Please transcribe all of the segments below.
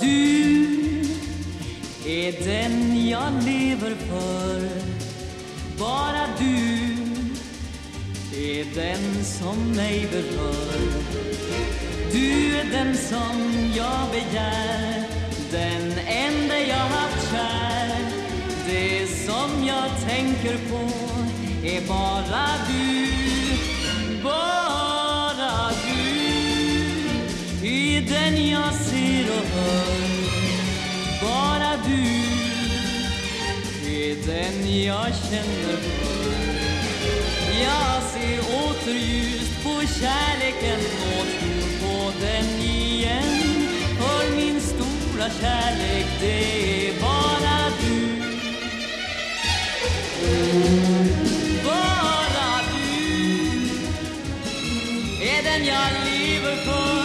du är den jag lever för. Bara du är den som mig berör. Du är den som jag begär, den enda jag haft kär. Det som jag tänker på är bara du, bara du. är den jag ser och hör. Bara du är den jag känner för. Jag ser åter ljust på kärleken och tror på den igen. För min stora kärlek, det är bara du. Bara du är den jag lever för.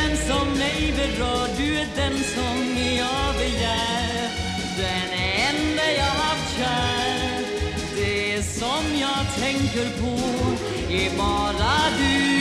Den som mig berör. Du är den som jag begär. Den enda jag haft kär. Det som jag tänker på är bara du.